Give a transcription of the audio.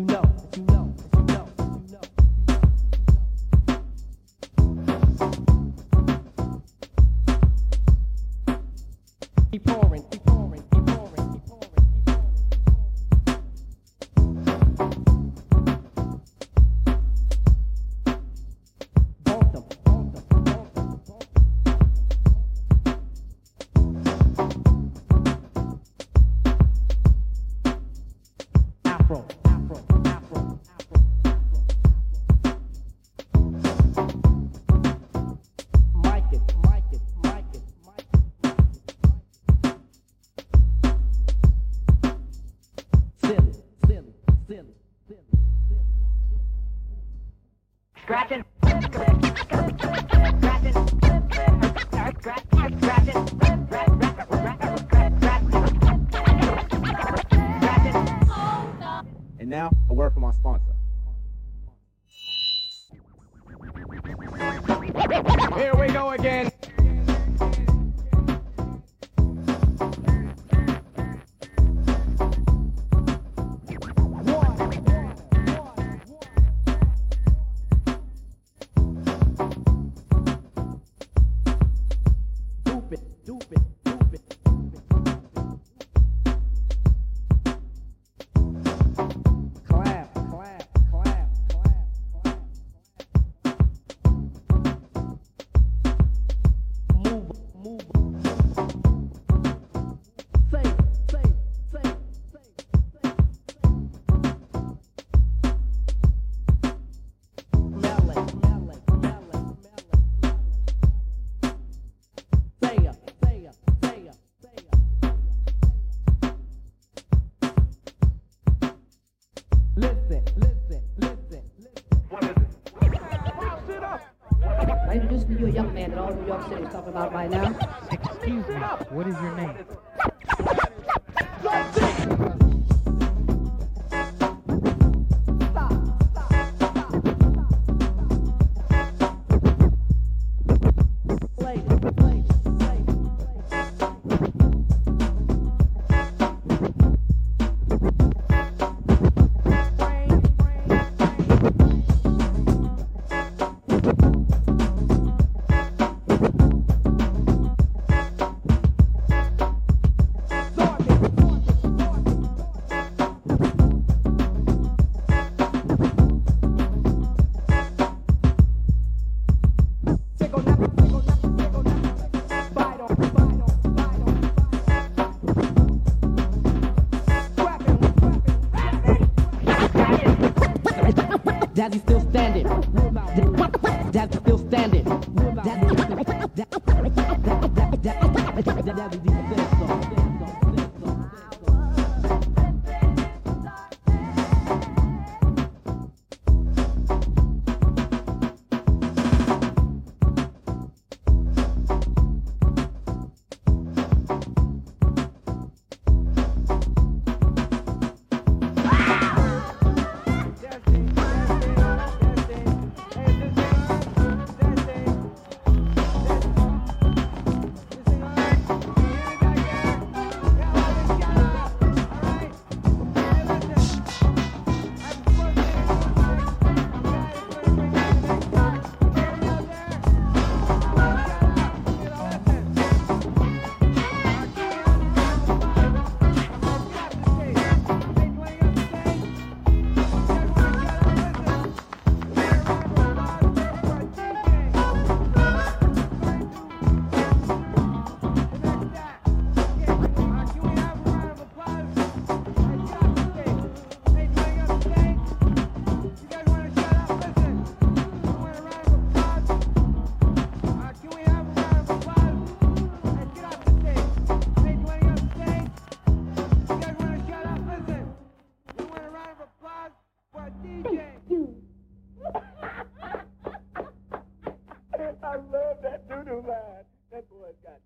you know, if you know. And now, a word from our sponsor. Here we go again. stupid, stupid. about now. Excuse me, what is your name? Daddy still standing. Daddy still standing. Daddy still standing. I love that doo-doo line. That boy's got